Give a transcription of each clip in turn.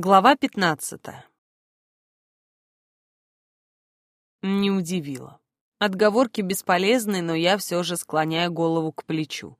Глава пятнадцатая. Не удивило. Отговорки бесполезны, но я все же склоняю голову к плечу.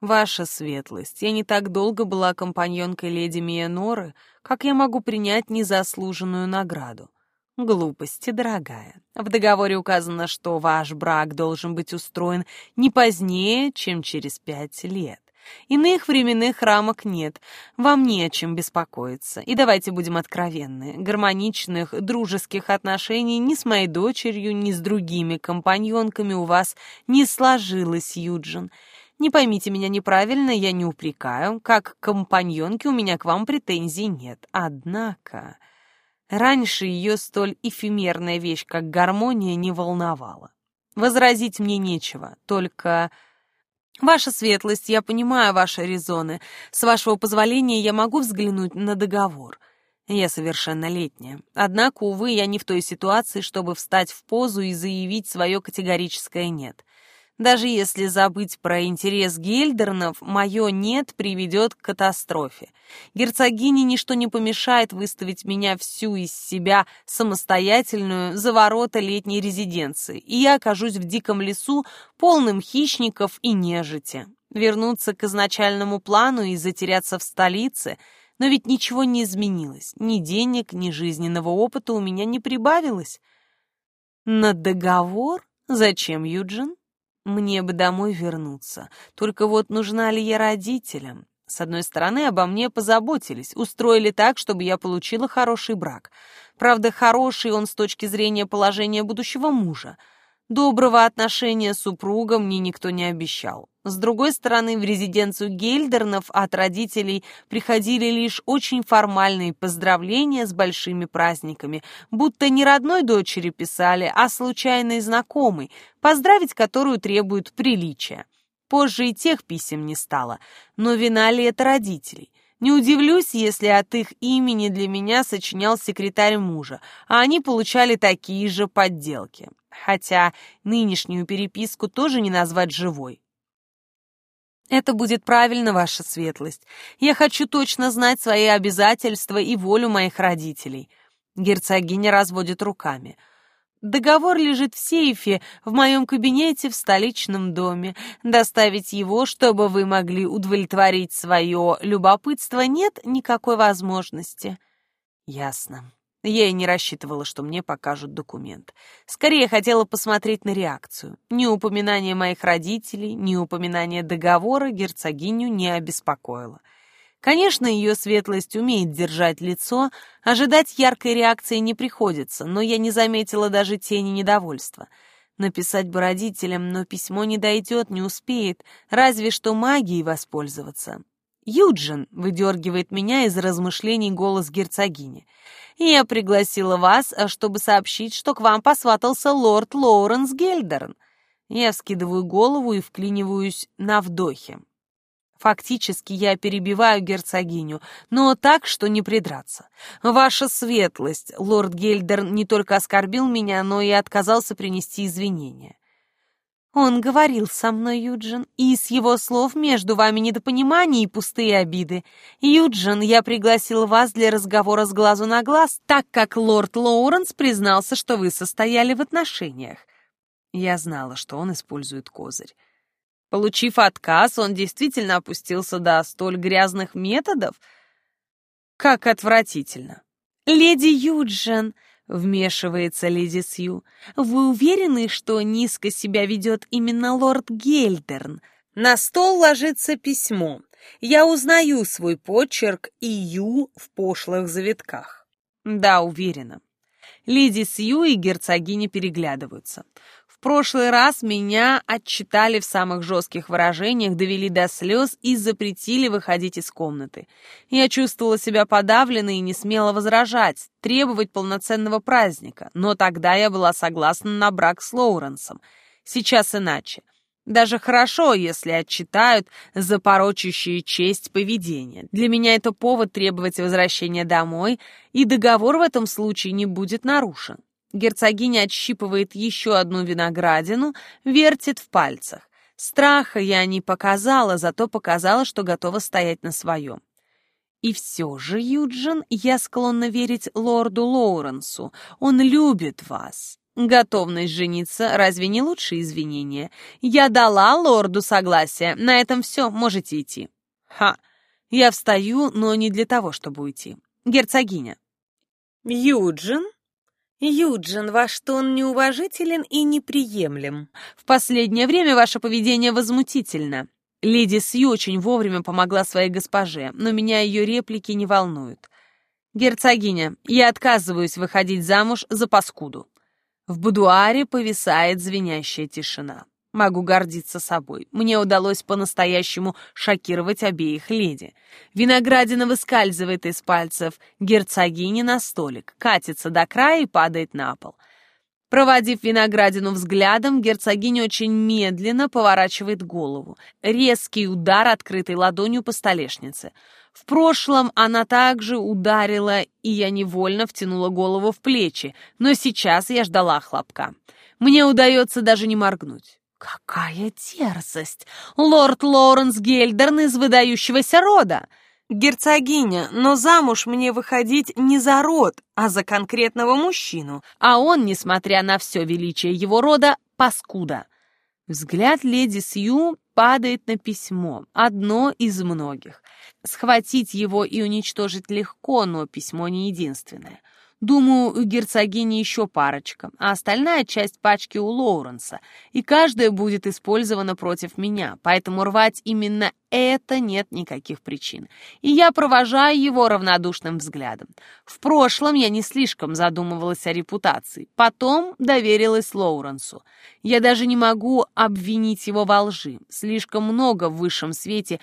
Ваша светлость, я не так долго была компаньонкой леди Миеноры, как я могу принять незаслуженную награду? Глупости, дорогая. В договоре указано, что ваш брак должен быть устроен не позднее, чем через пять лет. Иных временных рамок нет, вам не о чем беспокоиться. И давайте будем откровенны, гармоничных, дружеских отношений ни с моей дочерью, ни с другими компаньонками у вас не сложилось, Юджин. Не поймите меня неправильно, я не упрекаю, как компаньонки у меня к вам претензий нет. Однако... Раньше ее столь эфемерная вещь, как гармония, не волновала. Возразить мне нечего, только «Ваша светлость, я понимаю ваши резоны. С вашего позволения я могу взглянуть на договор. Я совершеннолетняя. Однако, увы, я не в той ситуации, чтобы встать в позу и заявить свое категорическое «нет». Даже если забыть про интерес Гельдернов, мое «нет» приведет к катастрофе. Герцогине ничто не помешает выставить меня всю из себя самостоятельную за ворота летней резиденции, и я окажусь в диком лесу, полным хищников и нежити. Вернуться к изначальному плану и затеряться в столице, но ведь ничего не изменилось, ни денег, ни жизненного опыта у меня не прибавилось. На договор? Зачем, Юджин? Мне бы домой вернуться. Только вот нужна ли я родителям? С одной стороны, обо мне позаботились, устроили так, чтобы я получила хороший брак. Правда, хороший он с точки зрения положения будущего мужа. Доброго отношения с супругом мне никто не обещал. С другой стороны, в резиденцию Гельдернов от родителей приходили лишь очень формальные поздравления с большими праздниками, будто не родной дочери писали, а случайной знакомой, поздравить которую требуют приличия. Позже и тех писем не стало, но вина ли это родителей? Не удивлюсь, если от их имени для меня сочинял секретарь мужа, а они получали такие же подделки хотя нынешнюю переписку тоже не назвать живой. Это будет правильно, ваша светлость. Я хочу точно знать свои обязательства и волю моих родителей. Герцогиня разводит руками. Договор лежит в сейфе в моем кабинете в столичном доме. Доставить его, чтобы вы могли удовлетворить свое любопытство, нет никакой возможности. Ясно. Я и не рассчитывала, что мне покажут документ. Скорее хотела посмотреть на реакцию. Ни упоминание моих родителей, ни упоминание договора герцогиню не обеспокоило. Конечно, ее светлость умеет держать лицо, ожидать яркой реакции не приходится, но я не заметила даже тени недовольства. Написать бы родителям, но письмо не дойдет, не успеет, разве что магией воспользоваться. «Юджин!» — выдергивает меня из размышлений голос герцогини. «Я пригласила вас, а, чтобы сообщить, что к вам посватался лорд Лоуренс Гельдерн». Я вскидываю голову и вклиниваюсь на вдохе. Фактически я перебиваю герцогиню, но так, что не придраться. Ваша светлость, лорд Гельдерн не только оскорбил меня, но и отказался принести извинения. Он говорил со мной, Юджин, и с его слов между вами недопонимание и пустые обиды. Юджин, я пригласил вас для разговора с глазу на глаз, так как лорд Лоуренс признался, что вы состояли в отношениях. Я знала, что он использует козырь. Получив отказ, он действительно опустился до столь грязных методов? Как отвратительно. «Леди Юджин!» Вмешивается леди Сью. «Вы уверены, что низко себя ведет именно лорд Гельдерн?» На стол ложится письмо. Я узнаю свой почерк и Ю в пошлых завитках. Да, уверена. Леди Сью и герцогиня переглядываются. Прошлый раз меня отчитали в самых жестких выражениях, довели до слез и запретили выходить из комнаты. Я чувствовала себя подавленной и не смела возражать, требовать полноценного праздника, но тогда я была согласна на брак с Лоуренсом. Сейчас иначе. Даже хорошо, если отчитают за порочащие честь поведения. Для меня это повод требовать возвращения домой, и договор в этом случае не будет нарушен. Герцогиня отщипывает еще одну виноградину, вертит в пальцах. Страха я не показала, зато показала, что готова стоять на своем. И все же, Юджин, я склонна верить лорду Лоуренсу. Он любит вас. Готовность жениться разве не лучшее извинение? Я дала лорду согласие. На этом все, можете идти. Ха. Я встаю, но не для того, чтобы уйти. Герцогиня. Юджин? Юджин, ваш тон неуважителен и неприемлем. В последнее время ваше поведение возмутительно. Леди Сью очень вовремя помогла своей госпоже, но меня ее реплики не волнуют. «Герцогиня, я отказываюсь выходить замуж за паскуду». В будуаре повисает звенящая тишина. Могу гордиться собой. Мне удалось по-настоящему шокировать обеих леди. Виноградина выскальзывает из пальцев герцогини на столик, катится до края и падает на пол. Проводив виноградину взглядом, герцогиня очень медленно поворачивает голову. Резкий удар, открытой ладонью по столешнице. В прошлом она также ударила, и я невольно втянула голову в плечи, но сейчас я ждала хлопка. Мне удается даже не моргнуть. Какая дерзость! Лорд Лоренс Гельдерн из выдающегося рода! «Герцогиня, но замуж мне выходить не за род, а за конкретного мужчину, а он, несмотря на все величие его рода, паскуда». Взгляд леди Сью падает на письмо, одно из многих. Схватить его и уничтожить легко, но письмо не единственное. Думаю, у герцогини еще парочка, а остальная часть пачки у Лоуренса, и каждая будет использована против меня, поэтому рвать именно это нет никаких причин. И я провожаю его равнодушным взглядом. В прошлом я не слишком задумывалась о репутации, потом доверилась Лоуренсу. Я даже не могу обвинить его во лжи, слишком много в высшем свете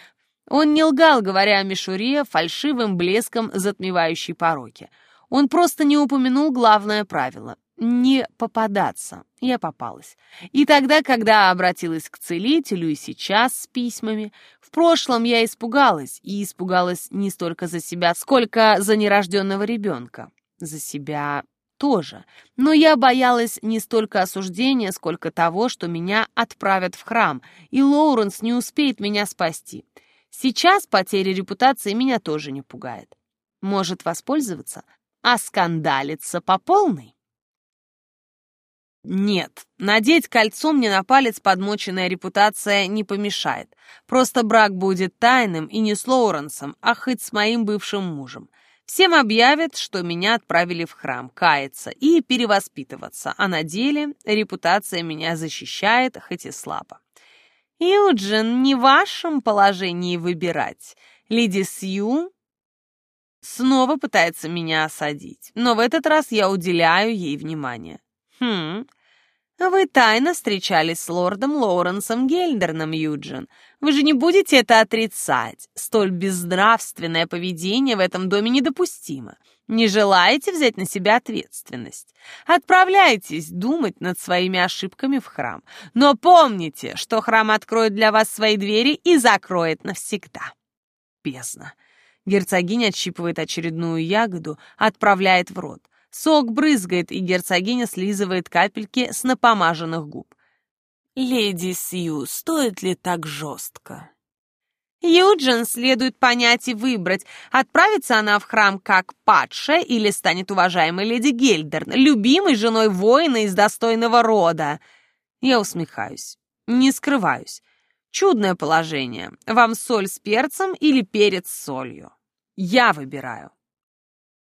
он не лгал, говоря о мишуре, фальшивым блеском затмевающей пороки. Он просто не упомянул главное правило — не попадаться. Я попалась. И тогда, когда обратилась к целителю, и сейчас с письмами, в прошлом я испугалась, и испугалась не столько за себя, сколько за нерожденного ребенка. За себя тоже. Но я боялась не столько осуждения, сколько того, что меня отправят в храм, и Лоуренс не успеет меня спасти. Сейчас потеря репутации меня тоже не пугает. Может воспользоваться, а скандалиться по полной? Нет, надеть кольцо мне на палец подмоченная репутация не помешает. Просто брак будет тайным и не с Лоуренсом, а хоть с моим бывшим мужем. Всем объявят, что меня отправили в храм каяться и перевоспитываться, а на деле репутация меня защищает, хоть и слабо. Юджин, не в вашем положении выбирать. Леди Сью снова пытается меня осадить, но в этот раз я уделяю ей внимание. Хм, вы тайно встречались с лордом Лоуренсом Гельдерном, Юджин. Вы же не будете это отрицать. Столь безнравственное поведение в этом доме недопустимо. Не желаете взять на себя ответственность? Отправляйтесь думать над своими ошибками в храм. Но помните, что храм откроет для вас свои двери и закроет навсегда. Бездна. Герцогиня отщипывает очередную ягоду, отправляет в рот. Сок брызгает, и герцогиня слизывает капельки с напомаженных губ. «Леди Сью, стоит ли так жестко?» Юджин следует понять и выбрать, отправится она в храм как падшая или станет уважаемой леди Гельдерн, любимой женой воина из достойного рода. Я усмехаюсь, не скрываюсь. Чудное положение. Вам соль с перцем или перец с солью? Я выбираю.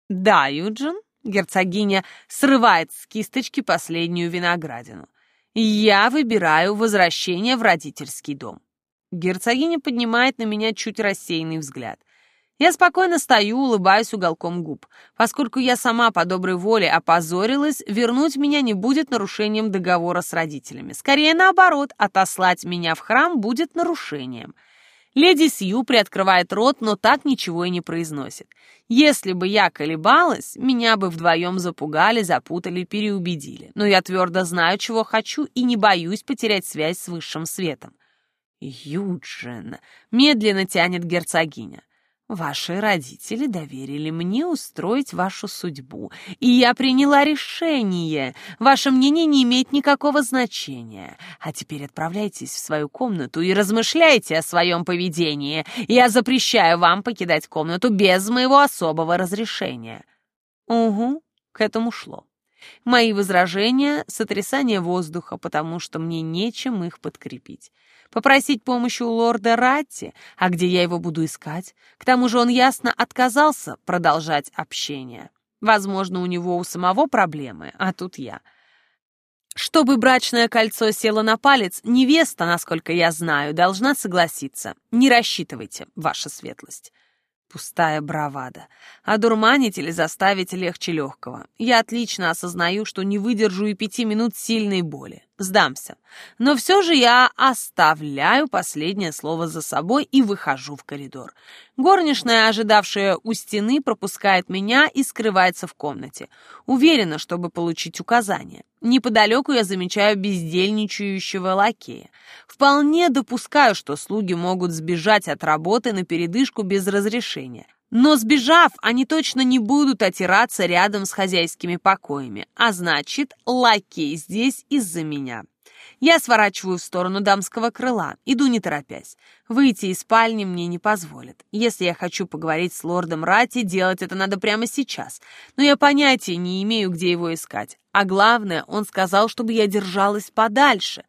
Да, Юджин, герцогиня срывает с кисточки последнюю виноградину. Я выбираю возвращение в родительский дом. Герцогиня поднимает на меня чуть рассеянный взгляд. Я спокойно стою, улыбаюсь уголком губ. Поскольку я сама по доброй воле опозорилась, вернуть меня не будет нарушением договора с родителями. Скорее наоборот, отослать меня в храм будет нарушением. Леди Сью приоткрывает рот, но так ничего и не произносит. Если бы я колебалась, меня бы вдвоем запугали, запутали, переубедили. Но я твердо знаю, чего хочу, и не боюсь потерять связь с высшим светом. Юджин, медленно тянет герцогиня. Ваши родители доверили мне устроить вашу судьбу, и я приняла решение. Ваше мнение не имеет никакого значения. А теперь отправляйтесь в свою комнату и размышляйте о своем поведении. Я запрещаю вам покидать комнату без моего особого разрешения». «Угу», к этому шло. Мои возражения — сотрясание воздуха, потому что мне нечем их подкрепить. Попросить помощи у лорда Ратти, а где я его буду искать? К тому же он ясно отказался продолжать общение. Возможно, у него у самого проблемы, а тут я. Чтобы брачное кольцо село на палец, невеста, насколько я знаю, должна согласиться. Не рассчитывайте, ваша светлость. Пустая бравада. Одурманить или заставить легче легкого. Я отлично осознаю, что не выдержу и пяти минут сильной боли. Сдамся. Но все же я оставляю последнее слово за собой и выхожу в коридор. Горничная, ожидавшая у стены, пропускает меня и скрывается в комнате. Уверена, чтобы получить указания. Неподалеку я замечаю бездельничающего лакея. Вполне допускаю, что слуги могут сбежать от работы на передышку без разрешения. Но сбежав, они точно не будут отираться рядом с хозяйскими покоями, а значит, лакей здесь из-за меня. Я сворачиваю в сторону дамского крыла, иду не торопясь. Выйти из спальни мне не позволят. Если я хочу поговорить с лордом Рати, делать это надо прямо сейчас. Но я понятия не имею, где его искать. А главное, он сказал, чтобы я держалась подальше.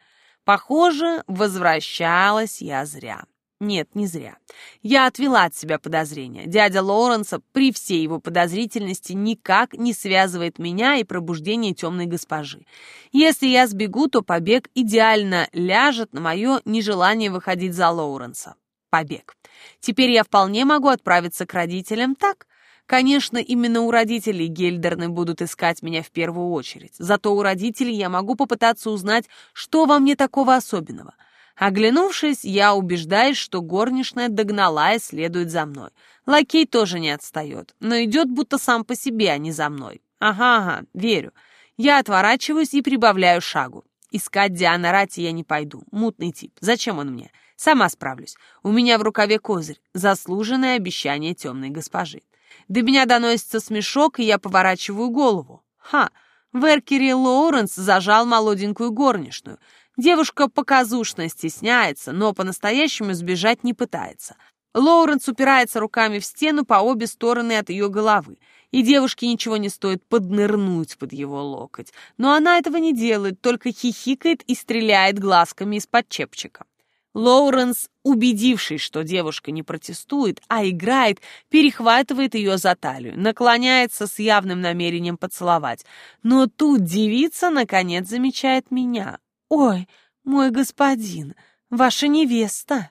Похоже, возвращалась я зря. Нет, не зря. Я отвела от себя подозрения. Дядя Лоуренса при всей его подозрительности никак не связывает меня и пробуждение темной госпожи. Если я сбегу, то побег идеально ляжет на мое нежелание выходить за Лоуренса. Побег. Теперь я вполне могу отправиться к родителям так. Конечно, именно у родителей Гельдерны будут искать меня в первую очередь. Зато у родителей я могу попытаться узнать, что во мне такого особенного — Оглянувшись, я убеждаюсь, что горничная догнала и следует за мной. Лакей тоже не отстает, но идет будто сам по себе, а не за мной. Ага, ага, верю. Я отворачиваюсь и прибавляю шагу. Искать Диана Рати я не пойду. Мутный тип. Зачем он мне? Сама справлюсь. У меня в рукаве козырь. Заслуженное обещание темной госпожи. До меня доносится смешок, и я поворачиваю голову. Ха! Веркери Лоуренс зажал молоденькую горничную. Девушка показушно стесняется, но по-настоящему сбежать не пытается. Лоуренс упирается руками в стену по обе стороны от ее головы, и девушке ничего не стоит поднырнуть под его локоть. Но она этого не делает, только хихикает и стреляет глазками из-под чепчика. Лоуренс, убедившись, что девушка не протестует, а играет, перехватывает ее за талию, наклоняется с явным намерением поцеловать. Но тут девица, наконец, замечает меня. «Ой, мой господин, ваша невеста!»